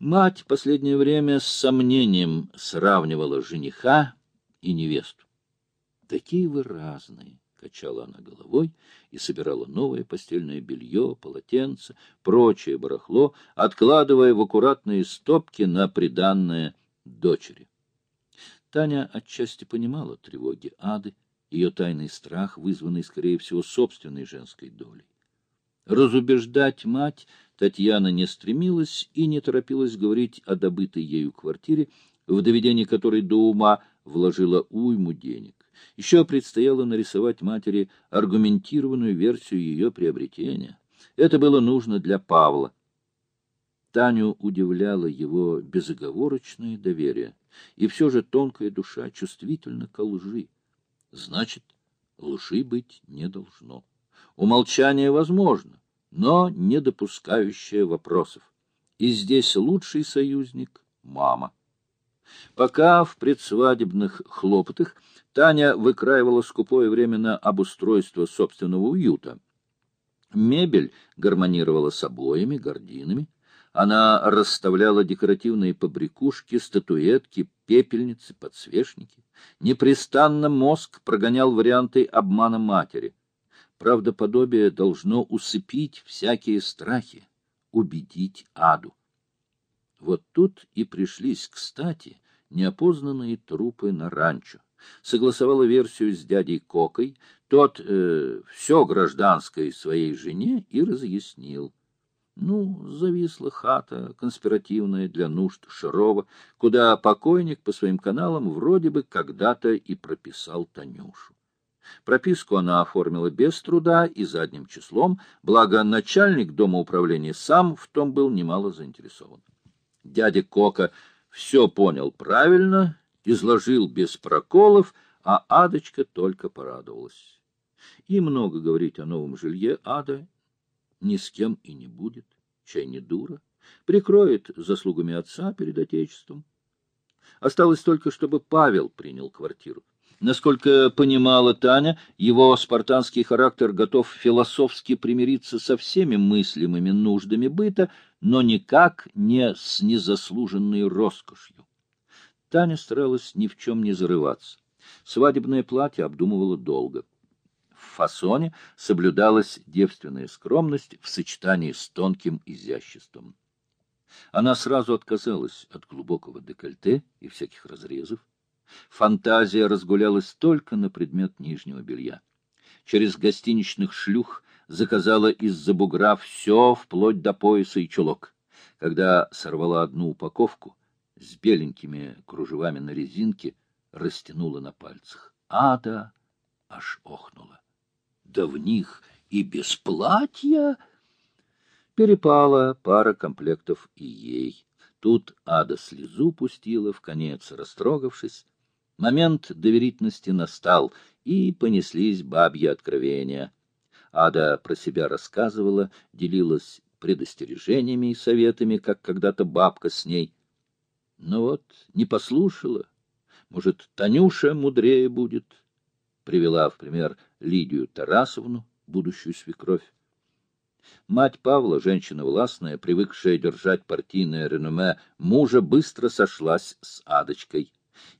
Мать последнее время с сомнением сравнивала жениха и невесту. Такие вы разные, — качала она головой и собирала новое постельное белье, полотенце, прочее барахло, откладывая в аккуратные стопки на приданное дочери. Таня отчасти понимала тревоги Ады, ее тайный страх, вызванный, скорее всего, собственной женской долей. Разубеждать мать Татьяна не стремилась и не торопилась говорить о добытой ею квартире, в доведении которой до ума вложила уйму денег. Еще предстояло нарисовать матери аргументированную версию ее приобретения. Это было нужно для Павла. Таню удивляло его безоговорочное доверие, и все же тонкая душа чувствительна к лжи. Значит, лжи быть не должно. Умолчание возможно, но не допускающее вопросов. И здесь лучший союзник — мама. Пока в предсвадебных хлопотах Таня выкраивала скупое время на обустройство собственного уюта. Мебель гармонировала с обоями, гординами. Она расставляла декоративные побрякушки, статуэтки, пепельницы, подсвечники. Непрестанно мозг прогонял варианты обмана матери. Правдоподобие должно усыпить всякие страхи, убедить аду. Вот тут и пришлись кстати неопознанные трупы на ранчо. Согласовала версию с дядей Кокой, тот э, все гражданской своей жене и разъяснил. Ну, зависла хата, конспиративная для нужд Шарова, куда покойник по своим каналам вроде бы когда-то и прописал Танюшу. Прописку она оформила без труда и задним числом, благо начальник дома управления сам в том был немало заинтересован. Дядя Кока все понял правильно, изложил без проколов, а Адочка только порадовалась. И много говорить о новом жилье Ада ни с кем и не будет, чай не дура, прикроет заслугами отца перед отечеством. Осталось только, чтобы Павел принял квартиру. Насколько понимала Таня, его спартанский характер готов философски примириться со всеми мыслимыми нуждами быта, но никак не с незаслуженной роскошью. Таня старалась ни в чем не зарываться. Свадебное платье обдумывала долго. В фасоне соблюдалась девственная скромность в сочетании с тонким изяществом. Она сразу отказалась от глубокого декольте и всяких разрезов. Фантазия разгулялась только на предмет нижнего белья. Через гостиничных шлюх заказала из-за бугра все, вплоть до пояса и чулок. Когда сорвала одну упаковку с беленькими кружевами на резинке, растянула на пальцах. Ада аж охнула. Да в них и без платья... Перепала пара комплектов и ей. Тут Ада слезу пустила, в конец растрогавшись, Момент доверительности настал, и понеслись бабьи откровения. Ада про себя рассказывала, делилась предостережениями и советами, как когда-то бабка с ней. Но вот не послушала. Может, Танюша мудрее будет? Привела в пример Лидию Тарасовну, будущую свекровь. Мать Павла, женщина властная, привыкшая держать партийное реноме мужа, быстро сошлась с Адочкой.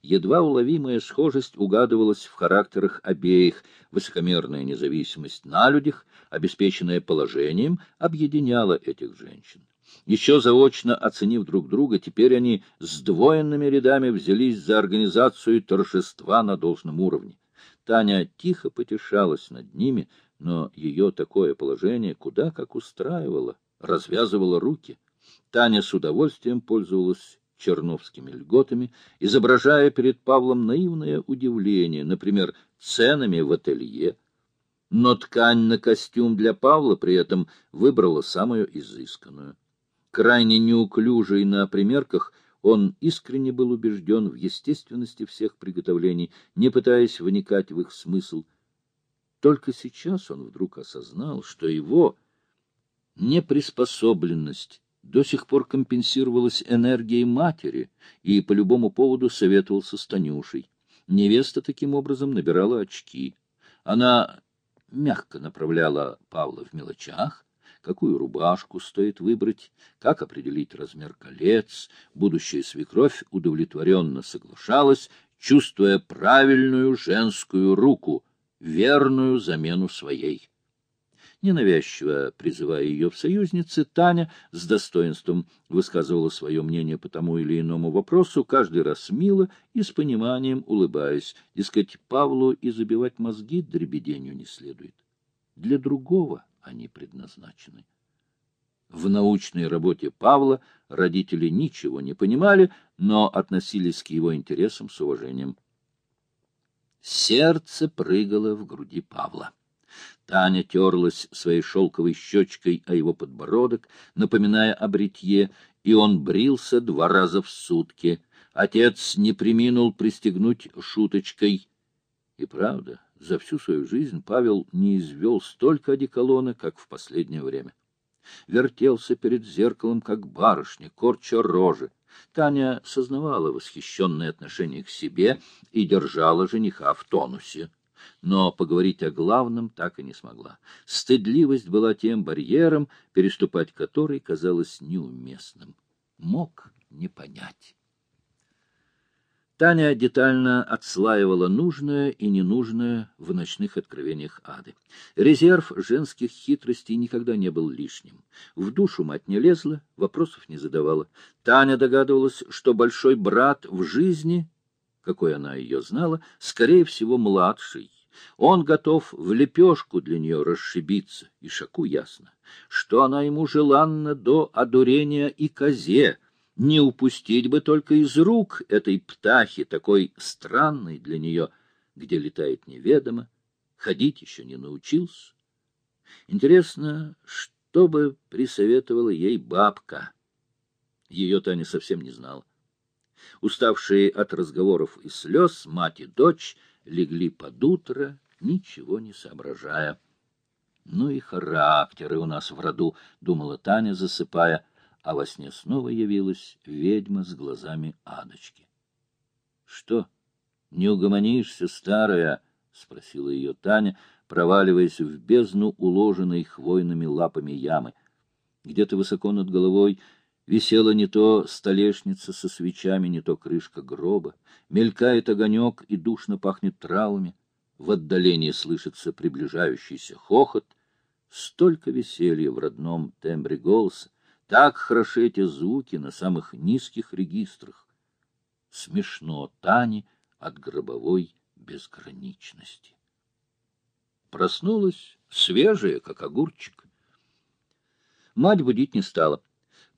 Едва уловимая схожесть угадывалась в характерах обеих, высокомерная независимость на людях, обеспеченная положением, объединяла этих женщин. Еще заочно оценив друг друга, теперь они с двоенными рядами взялись за организацию торжества на должном уровне. Таня тихо потешалась над ними, но ее такое положение куда как устраивало, развязывало руки. Таня с удовольствием пользовалась черновскими льготами, изображая перед Павлом наивное удивление, например, ценами в ателье. Но ткань на костюм для Павла при этом выбрала самую изысканную. Крайне неуклюжий на примерках, он искренне был убежден в естественности всех приготовлений, не пытаясь вникать в их смысл. Только сейчас он вдруг осознал, что его неприспособленность до сих пор компенсировалась энергией матери и по любому поводу советовался с Танюшей. Невеста таким образом набирала очки. Она мягко направляла Павла в мелочах, какую рубашку стоит выбрать, как определить размер колец. Будущая свекровь удовлетворенно соглашалась, чувствуя правильную женскую руку, верную замену своей. Ненавязчиво призывая ее в союзницы, Таня с достоинством высказывала свое мнение по тому или иному вопросу, каждый раз мило и с пониманием улыбаясь. Дескать, Павлу и забивать мозги дребеденью не следует. Для другого они предназначены. В научной работе Павла родители ничего не понимали, но относились к его интересам с уважением. Сердце прыгало в груди Павла. Таня терлась своей шелковой щечкой о его подбородок, напоминая о бритье, и он брился два раза в сутки. Отец не приминул пристегнуть шуточкой. И правда, за всю свою жизнь Павел не извел столько одеколона, как в последнее время. Вертелся перед зеркалом, как барышня, корча рожи. Таня сознавала восхищенное отношение к себе и держала жениха в тонусе но поговорить о главном так и не смогла. Стыдливость была тем барьером, переступать который казалось неуместным. Мог не понять. Таня детально отслаивала нужное и ненужное в ночных откровениях ады. Резерв женских хитростей никогда не был лишним. В душу мать не лезла, вопросов не задавала. Таня догадывалась, что большой брат в жизни какой она ее знала, скорее всего, младший. Он готов в лепешку для нее расшибиться, и Шаку ясно, что она ему желанна до одурения и козе, не упустить бы только из рук этой птахи, такой странной для нее, где летает неведомо, ходить еще не научился. Интересно, что бы присоветовала ей бабка? Ее Таня совсем не знала. Уставшие от разговоров и слез, мать и дочь легли под утро, ничего не соображая. «Ну и характеры у нас в роду», — думала Таня, засыпая, а во сне снова явилась ведьма с глазами адочки. «Что, не угомонишься, старая?» — спросила ее Таня, проваливаясь в бездну, уложенной хвойными лапами ямы. Где-то высоко над головой Висела не то столешница со свечами, не то крышка гроба. Мелькает огонек и душно пахнет травами. В отдалении слышится приближающийся хохот. Столько веселья в родном тембре голоса. Так хороши эти звуки на самых низких регистрах. Смешно Тане от гробовой безграничности. Проснулась свежая, как огурчик. Мать будить не стала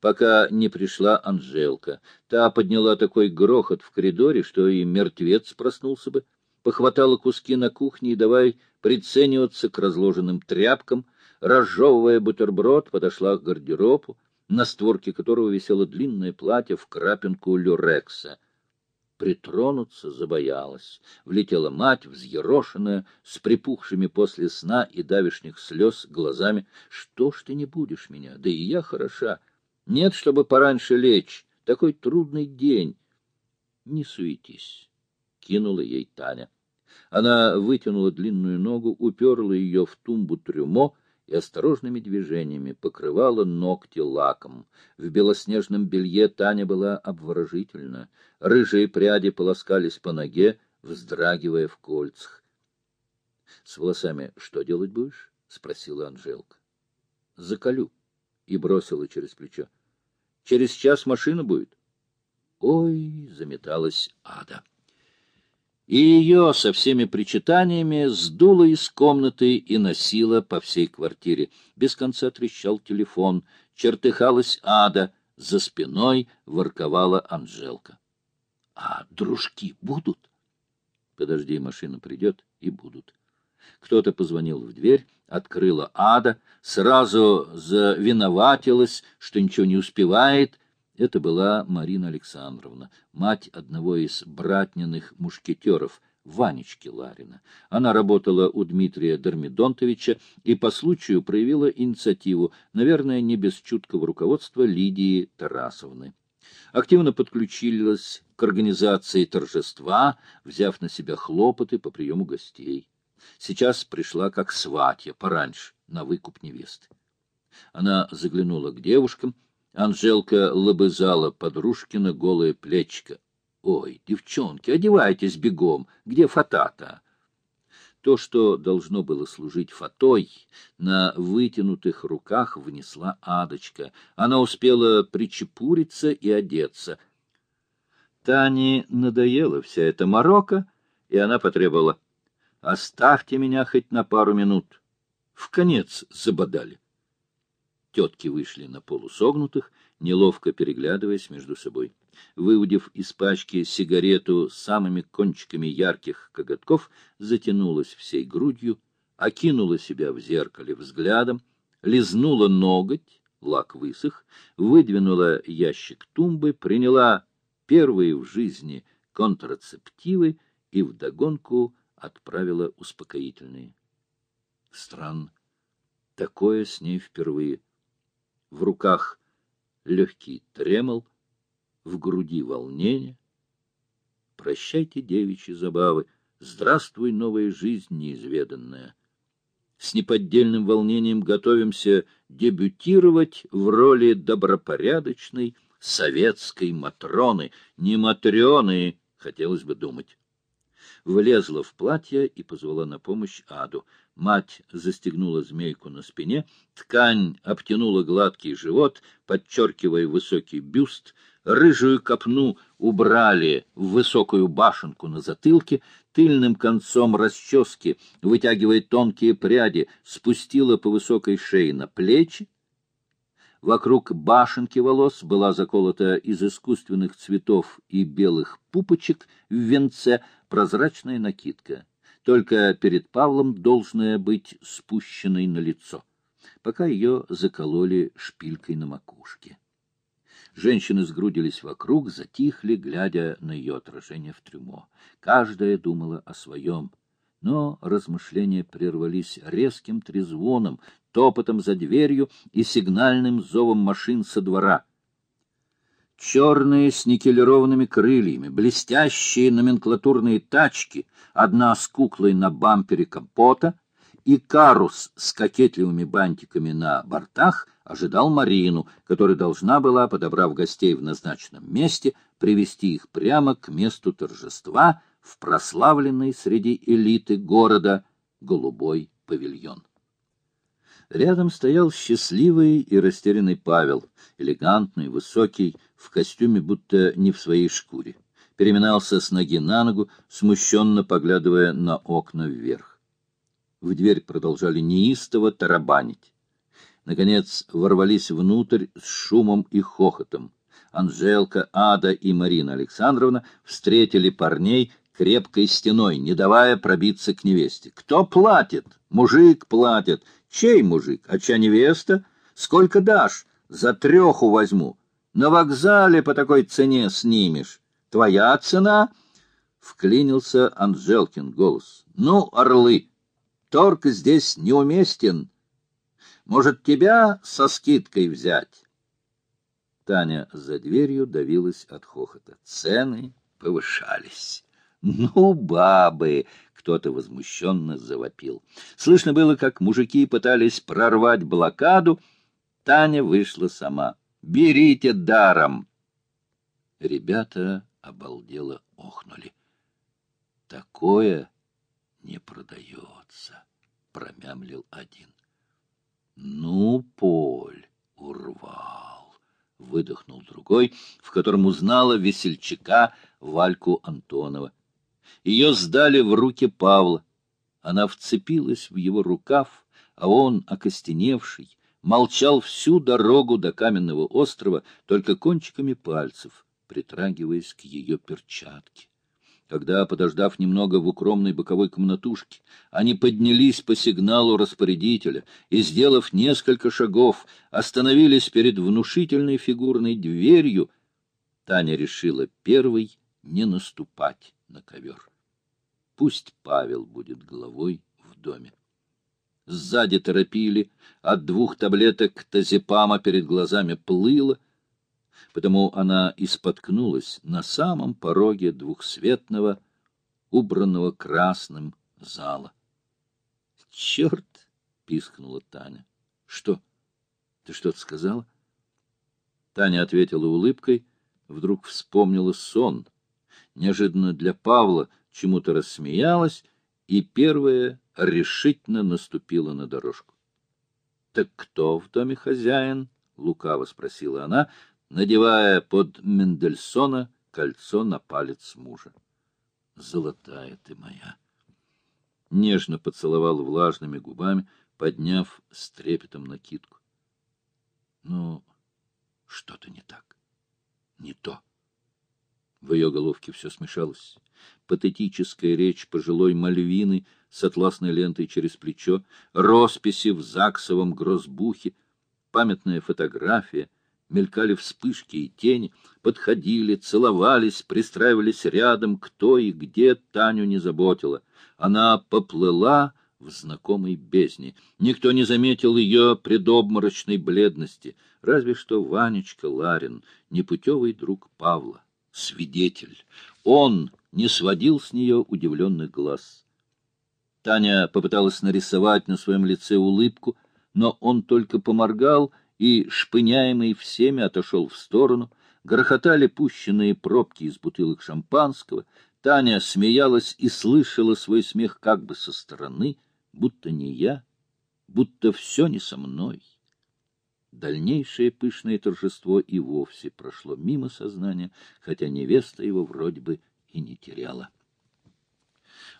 пока не пришла Анжелка. Та подняла такой грохот в коридоре, что и мертвец проснулся бы. Похватала куски на кухне и давай прицениваться к разложенным тряпкам. Разжевывая бутерброд, подошла к гардеробу, на створке которого висело длинное платье в крапинку люрекса. Притронуться забоялась. Влетела мать, взъерошенная, с припухшими после сна и давишних слез глазами. — Что ж ты не будешь меня? Да и я хороша. Нет, чтобы пораньше лечь. Такой трудный день. Не суетись, — кинула ей Таня. Она вытянула длинную ногу, уперла ее в тумбу трюмо и осторожными движениями покрывала ногти лаком. В белоснежном белье Таня была обворожительна. Рыжие пряди полоскались по ноге, вздрагивая в кольцах. — С волосами что делать будешь? — спросила Анжелка. — Заколю и бросила через плечо. — Через час машина будет. Ой, заметалась ада. И ее со всеми причитаниями сдуло из комнаты и носило по всей квартире. Без конца трещал телефон, чертыхалась ада, за спиной ворковала Анжелка. — А дружки будут? — Подожди, машина придет, и будут. Кто-то позвонил в дверь, открыла ада, сразу завиноватилась, что ничего не успевает. Это была Марина Александровна, мать одного из братниных мушкетеров, Ванечки Ларина. Она работала у Дмитрия Дермидонтовича и по случаю проявила инициативу, наверное, не без чуткого руководства Лидии Тарасовны. Активно подключилась к организации торжества, взяв на себя хлопоты по приему гостей. Сейчас пришла как сватья, пораньше, на выкуп невесты. Она заглянула к девушкам. Анжелка лобызала подружкина голое плечико. — Ой, девчонки, одевайтесь бегом. Где фата-то? То, что должно было служить фатой, на вытянутых руках внесла адочка. Она успела причепуриться и одеться. Тане надоела вся эта морока, и она потребовала. — Оставьте меня хоть на пару минут. В конец забодали. Тетки вышли на полусогнутых, неловко переглядываясь между собой. Выудив из пачки сигарету самыми кончиками ярких коготков, затянулась всей грудью, окинула себя в зеркале взглядом, лизнула ноготь, лак высох, выдвинула ящик тумбы, приняла первые в жизни контрацептивы и вдогонку отправила успокоительные. Странно. Такое с ней впервые. В руках легкий тремол, в груди волнение. Прощайте девичьи забавы, здравствуй, новая жизнь неизведанная. С неподдельным волнением готовимся дебютировать в роли добропорядочной советской Матроны, не Матрены, хотелось бы думать. Влезла в платье и позвала на помощь Аду. Мать застегнула змейку на спине, ткань обтянула гладкий живот, подчеркивая высокий бюст, рыжую копну убрали в высокую башенку на затылке, тыльным концом расчески, вытягивая тонкие пряди, спустила по высокой шее на плечи. Вокруг башенки волос была заколота из искусственных цветов и белых пупочек в венце прозрачная накидка только перед Павлом должная быть спущенной на лицо, пока ее закололи шпилькой на макушке. Женщины сгрудились вокруг, затихли, глядя на ее отражение в трюмо. Каждая думала о своем. Но размышления прервались резким трезвоном, топотом за дверью и сигнальным зовом машин со двора — черные с никелированными крыльями, блестящие номенклатурные тачки, одна с куклой на бампере капота и карус с кокетливыми бантиками на бортах ожидал Марину, которая должна была, подобрав гостей в назначенном месте, привести их прямо к месту торжества в прославленный среди элиты города голубой павильон. Рядом стоял счастливый и растерянный Павел, элегантный, высокий, в костюме, будто не в своей шкуре. Переминался с ноги на ногу, смущенно поглядывая на окна вверх. В дверь продолжали неистово тарабанить. Наконец ворвались внутрь с шумом и хохотом. Анжелка, Ада и Марина Александровна встретили парней крепкой стеной, не давая пробиться к невесте. «Кто платит? Мужик платит. Чей мужик? А чья невеста? Сколько дашь? За треху возьму. На вокзале по такой цене снимешь. Твоя цена? Вклинился Анжелкин голос. Ну, орлы, торг здесь неуместен. Может, тебя со скидкой взять? Таня за дверью давилась от хохота. Цены повышались. Ну, бабы! Кто-то возмущенно завопил. Слышно было, как мужики пытались прорвать блокаду. Таня вышла сама. Берите даром!» Ребята обалдело охнули. «Такое не продается», — промямлил один. «Ну, Поль, урвал!» — выдохнул другой, в котором узнала весельчака Вальку Антонова. Ее сдали в руки Павла. Она вцепилась в его рукав, а он, окостеневший, молчал всю дорогу до каменного острова, только кончиками пальцев, притрагиваясь к ее перчатке. Когда, подождав немного в укромной боковой комнатушке, они поднялись по сигналу распорядителя и, сделав несколько шагов, остановились перед внушительной фигурной дверью, Таня решила первой не наступать на ковер. Пусть Павел будет главой в доме сзади торопили, от двух таблеток тазепама перед глазами плыло, потому она и споткнулась на самом пороге двухсветного, убранного красным зала. «Черт!» — пискнула Таня. «Что?» Ты что-то сказала? Таня ответила улыбкой, вдруг вспомнила сон. Неожиданно для Павла чему-то рассмеялась и первая решительно наступила на дорожку. — Так кто в доме хозяин? — лукаво спросила она, надевая под Мендельсона кольцо на палец мужа. — Золотая ты моя! Нежно поцеловал влажными губами, подняв с трепетом накидку. — Ну, что-то не так. Не то. В ее головке все смешалось. Патетическая речь пожилой Мальвины с атласной лентой через плечо, росписи в заксовом грозбухе, памятная фотография, мелькали вспышки и тени, подходили, целовались, пристраивались рядом, кто и где Таню не заботило. Она поплыла в знакомой бездне. Никто не заметил ее предобморочной бледности, разве что Ванечка Ларин, непутевый друг Павла, свидетель. Он не сводил с нее удивленных глаз. Таня попыталась нарисовать на своем лице улыбку, но он только поморгал и, шпыняемый всеми, отошел в сторону. Грохотали пущенные пробки из бутылок шампанского. Таня смеялась и слышала свой смех как бы со стороны, будто не я, будто все не со мной. Дальнейшее пышное торжество и вовсе прошло мимо сознания, хотя невеста его вроде бы и не теряла.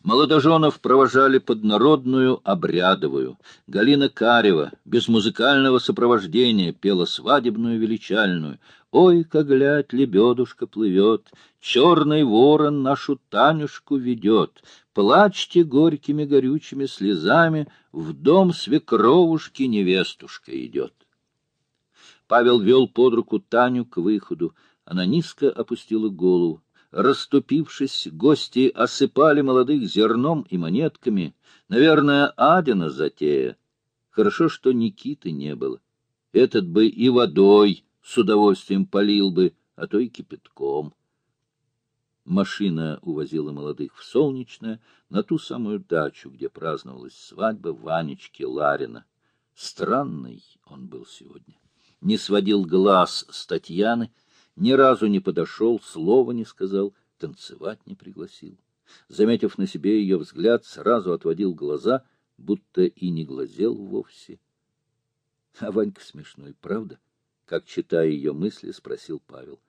Молодоженов провожали под народную обрядовую. Галина Карева без музыкального сопровождения пела свадебную величальную. «Ой, как глядь, лебедушка плывет, черный ворон нашу Танюшку ведет, плачьте горькими горючими слезами, в дом свекровушки невестушка идет». Павел вел под руку Таню к выходу. Она низко опустила голову. Расступившись, гости осыпали молодых зерном и монетками. Наверное, Адина затея. Хорошо, что Никиты не было. Этот бы и водой с удовольствием полил бы, а то и кипятком. Машина увозила молодых в Солнечное, на ту самую дачу, где праздновалась свадьба Ванечки Ларина. Странный он был сегодня. Не сводил глаз с Татьяны, ни разу не подошел, слова не сказал, танцевать не пригласил. Заметив на себе ее взгляд, сразу отводил глаза, будто и не глазел вовсе. А Ванька смешной, правда? Как, читая ее мысли, спросил Павел.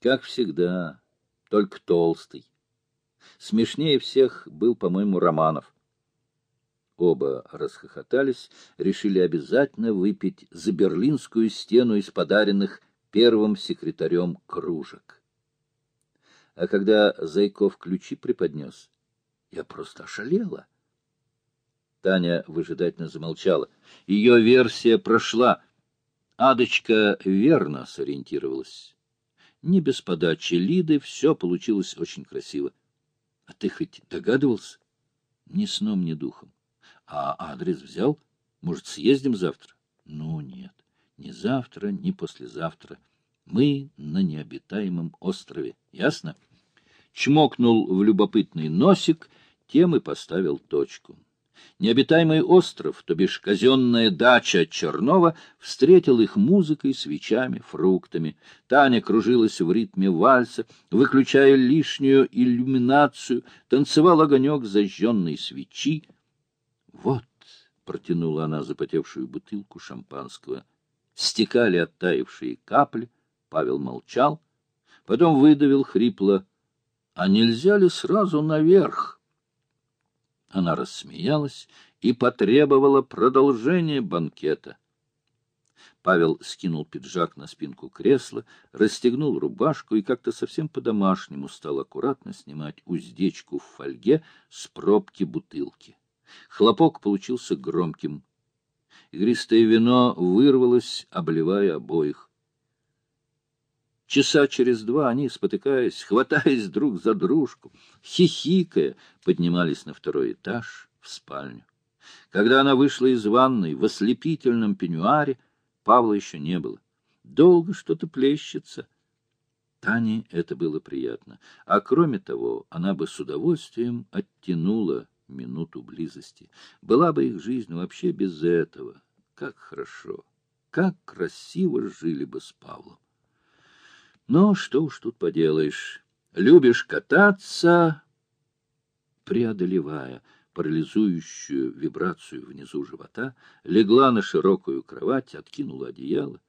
Как всегда, только толстый. Смешнее всех был, по-моему, Романов. Оба расхохотались, решили обязательно выпить за берлинскую стену из подаренных первым секретарем кружек. А когда Зайков ключи преподнес, я просто ошалела. Таня выжидательно замолчала. Ее версия прошла. Адочка верно сориентировалась. Не без подачи Лиды все получилось очень красиво. А ты хоть догадывался? Ни сном, ни духом. А адрес взял? Может, съездим завтра? Ну, нет. Ни завтра, ни послезавтра. Мы на необитаемом острове. Ясно? Чмокнул в любопытный носик, тем и поставил точку. Необитаемый остров, то бишь казенная дача Чернова, встретил их музыкой, свечами, фруктами. Таня кружилась в ритме вальса, выключая лишнюю иллюминацию, танцевал огонек зажженной свечи. Вот протянула она запотевшую бутылку шампанского. Стекали оттаившие капли. Павел молчал. Потом выдавил хрипло. — А нельзя ли сразу наверх? Она рассмеялась и потребовала продолжения банкета. Павел скинул пиджак на спинку кресла, расстегнул рубашку и как-то совсем по-домашнему стал аккуратно снимать уздечку в фольге с пробки бутылки. Хлопок получился громким. Игристое вино вырвалось, обливая обоих. Часа через два они, спотыкаясь, хватаясь друг за дружку, хихикая, поднимались на второй этаж в спальню. Когда она вышла из ванной в ослепительном пеньюаре, Павла еще не было. Долго что-то плещется. Тане это было приятно. А кроме того, она бы с удовольствием оттянула минуту близости. Была бы их жизнь вообще без этого. как хорошо, как красиво жили бы с Павлом. Но что уж тут поделаешь. Любишь кататься, преодолевая парализующую вибрацию внизу живота, легла на широкую кровать, откинула одеяло.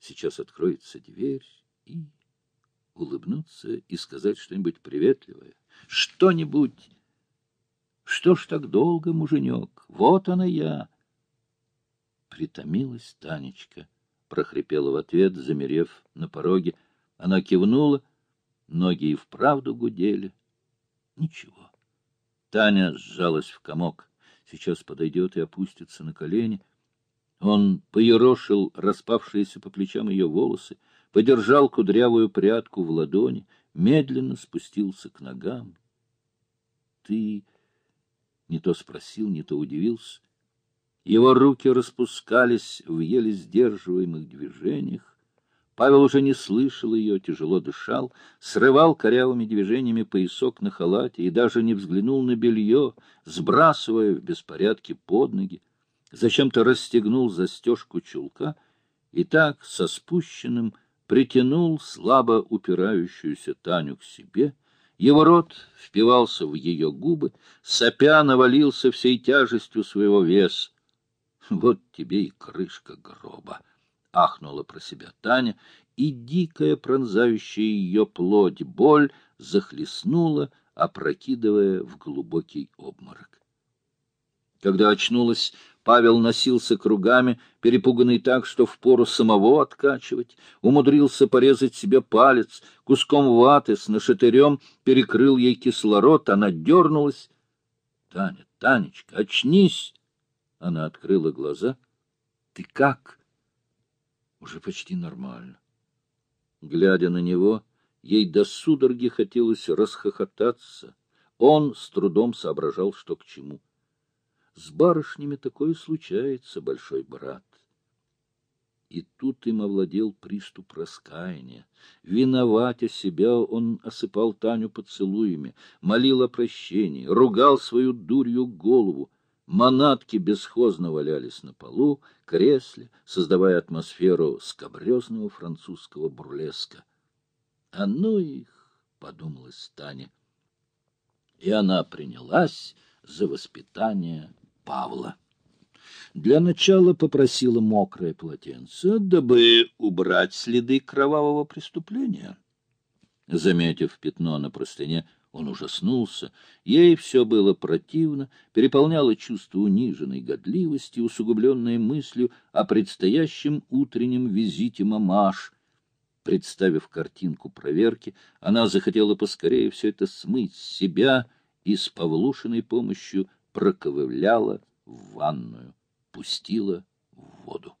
Сейчас откроется дверь и улыбнуться и сказать что-нибудь приветливое. Что-нибудь. Что ж так долго, муженек? Вот она я. Притомилась Танечка, прохрипела в ответ, замерев на пороге. Она кивнула, ноги и вправду гудели. Ничего. Таня сжалась в комок. Сейчас подойдет и опустится на колени. Он поерошил распавшиеся по плечам ее волосы, подержал кудрявую прядку в ладони, медленно спустился к ногам. — Ты... — не то спросил, не то удивился. Его руки распускались в еле сдерживаемых движениях. Павел уже не слышал ее, тяжело дышал, срывал корявыми движениями поясок на халате и даже не взглянул на белье, сбрасывая в беспорядке под ноги. Зачем-то расстегнул застежку чулка и так со спущенным притянул слабо упирающуюся Таню к себе. Его рот впивался в ее губы, сопя навалился всей тяжестью своего веса. Вот тебе и крышка гроба ахнула про себя Таня, и дикая пронзающая ее плоть боль захлестнула, опрокидывая в глубокий обморок. Когда очнулась, Павел носился кругами, перепуганный так, что впору самого откачивать, умудрился порезать себе палец, куском ваты с нашатырем перекрыл ей кислород, она дернулась. — Таня, Танечка, очнись! Она открыла глаза. — Ты как? уже почти нормально. Глядя на него, ей до судороги хотелось расхохотаться. Он с трудом соображал, что к чему. С барышнями такое случается, большой брат. И тут им овладел приступ раскаяния. Виноватя себя, он осыпал Таню поцелуями, молил о прощении, ругал свою дурью голову. Манатки бесхозно валялись на полу, кресле, создавая атмосферу скобрезного французского бурлеска. — А ну их! — подумалась Таня. И она принялась за воспитание Павла. Для начала попросила мокрое полотенце, дабы убрать следы кровавого преступления. Заметив пятно на простыне, он ужаснулся. Ей все было противно, переполняло чувство униженной годливости, усугубленное мыслью о предстоящем утреннем визите мамаш. Представив картинку проверки, она захотела поскорее все это смыть с себя и с Павлушиной помощью проковыляла в ванную, пустила в воду.